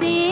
से